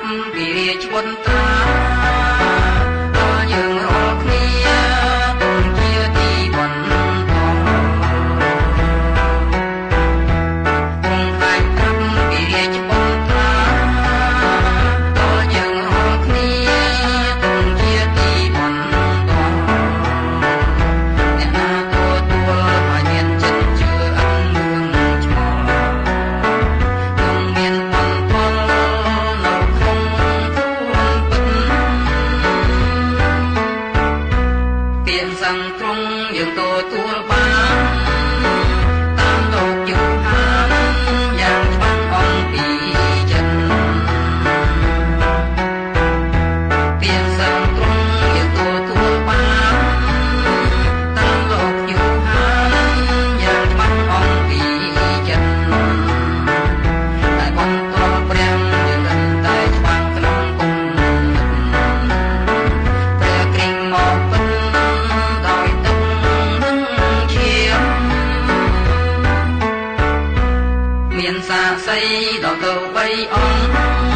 ថ្លែងប្រាប់ពីរាជបុត្រាដល់យើងរ ទាំងត្រង់យើងទទួលបាន មានសាសីដល់ទៅបីអង្គ